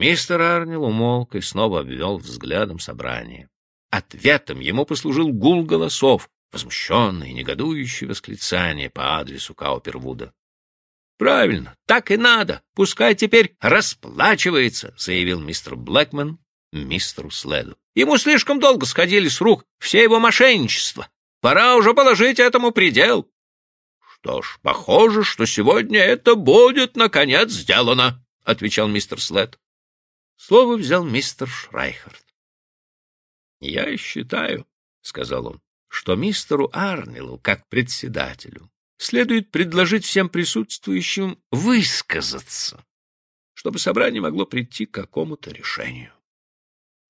Мистер Арнил умолк и снова обвел взглядом собрание. Ответом ему послужил гул голосов, возмущенные, негодующие восклицания по адресу Каупервуда. «Правильно, так и надо. Пускай теперь расплачивается», — заявил мистер Блэкман мистеру Следу. «Ему слишком долго сходили с рук все его мошенничества. Пора уже положить этому предел». «Что ж, похоже, что сегодня это будет, наконец, сделано», — отвечал мистер След. Слово взял мистер Шрайхард. «Я считаю», — сказал он, — «что мистеру Арнилу, как председателю, следует предложить всем присутствующим высказаться, чтобы собрание могло прийти к какому-то решению».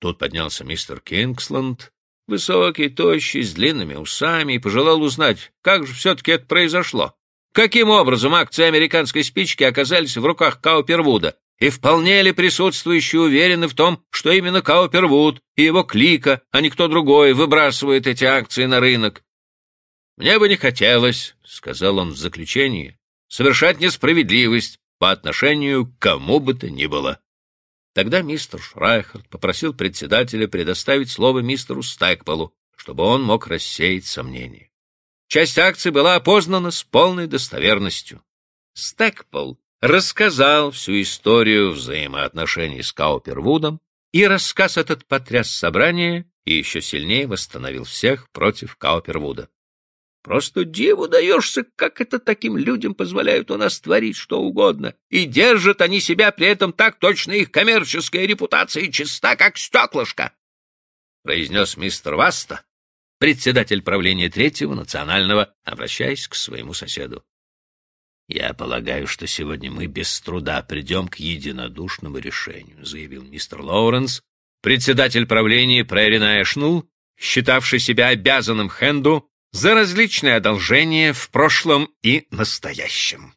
Тут поднялся мистер Кингсланд, высокий, тощий, с длинными усами, и пожелал узнать, как же все-таки это произошло. Каким образом акции американской спички оказались в руках Каупервуда, и вполне ли присутствующие уверены в том, что именно Каупервуд и его клика, а не кто другой, выбрасывает эти акции на рынок? «Мне бы не хотелось», — сказал он в заключении, — «совершать несправедливость по отношению к кому бы то ни было». Тогда мистер Шрайхард попросил председателя предоставить слово мистеру Стэкполу, чтобы он мог рассеять сомнения. Часть акций была опознана с полной достоверностью. Стэкпол рассказал всю историю взаимоотношений с Каупервудом, и рассказ этот потряс собрание и еще сильнее восстановил всех против Каупервуда. Просто диву даешься, как это таким людям позволяют у нас творить что угодно, и держат они себя при этом так точно их коммерческая репутация чиста, как стеклышко, — произнес мистер Васта, председатель правления Третьего национального, обращаясь к своему соседу. «Я полагаю, что сегодня мы без труда придем к единодушному решению», — заявил мистер Лоуренс, председатель правления Прерина Эшнул, считавший себя обязанным Хенду за различные одолжения в прошлом и настоящем.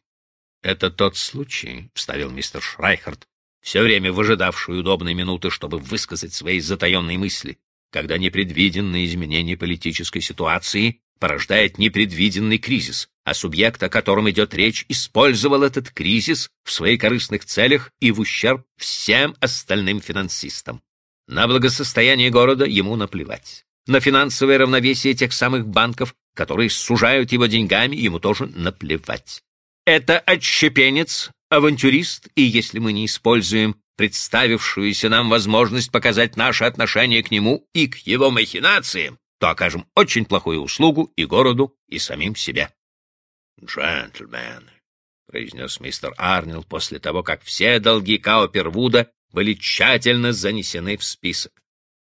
«Это тот случай», — вставил мистер Шрайхард, все время выжидавший удобной минуты, чтобы высказать свои затаенные мысли, когда непредвиденные изменения политической ситуации порождает непредвиденный кризис, а субъект, о котором идет речь, использовал этот кризис в своих корыстных целях и в ущерб всем остальным финансистам. На благосостояние города ему наплевать. На финансовое равновесие тех самых банков, которые сужают его деньгами, ему тоже наплевать. Это отщепенец, авантюрист, и если мы не используем представившуюся нам возможность показать наше отношение к нему и к его махинациям, то окажем очень плохую услугу и городу, и самим себе. «Джентльмены», — произнес мистер Арнилл после того, как все долги Каупервуда были тщательно занесены в список.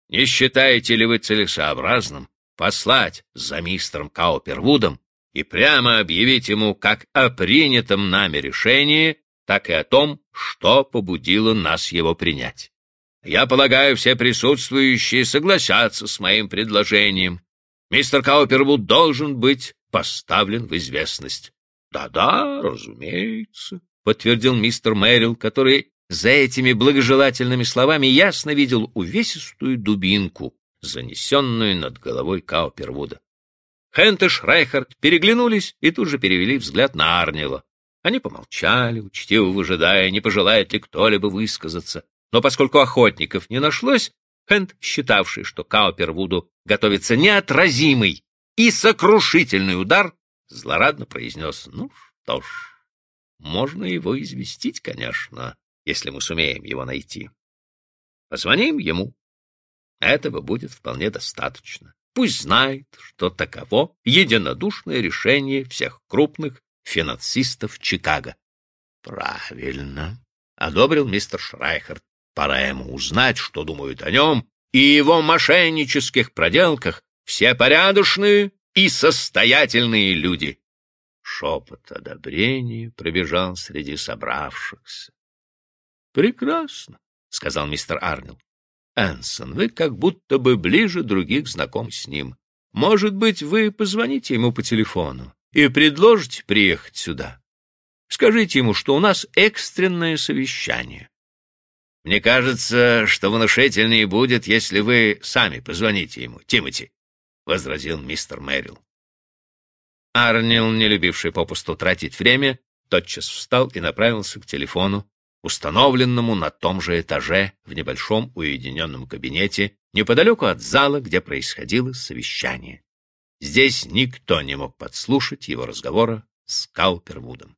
Не считаете ли вы целесообразным послать за мистером Каупервудом и прямо объявить ему как о принятом нами решении, так и о том, что побудило нас его принять? Я полагаю, все присутствующие согласятся с моим предложением. Мистер Каупервуд должен быть поставлен в известность. «Да — Да-да, разумеется, — подтвердил мистер Мэрил, который за этими благожелательными словами ясно видел увесистую дубинку, занесенную над головой Каупервуда. Хэнт и Шрайхард переглянулись и тут же перевели взгляд на Арнила. Они помолчали, учтиво выжидая, не пожелает ли кто-либо высказаться. Но поскольку охотников не нашлось, Хэнд, считавший, что Каупервуду готовится неотразимый и сокрушительный удар, злорадно произнес, ну что ж, можно его известить, конечно, если мы сумеем его найти. Позвоним ему. Этого будет вполне достаточно. Пусть знает, что таково единодушное решение всех крупных финансистов Чикаго. — Правильно, — одобрил мистер Шрайхерт. — Пора ему узнать, что думают о нем и его мошеннических проделках все порядочные и состоятельные люди. Шепот одобрения пробежал среди собравшихся. Прекрасно, сказал мистер Арнил. Энсон, вы как будто бы ближе других знаком с ним. Может быть, вы позвоните ему по телефону и предложите приехать сюда. Скажите ему, что у нас экстренное совещание. Мне кажется, что внушительнее будет, если вы сами позвоните ему, Тимоти, — возразил мистер Мэрил. Арнил, не любивший попусту тратить время, тотчас встал и направился к телефону, установленному на том же этаже в небольшом уединенном кабинете неподалеку от зала, где происходило совещание. Здесь никто не мог подслушать его разговора с Каупервудом.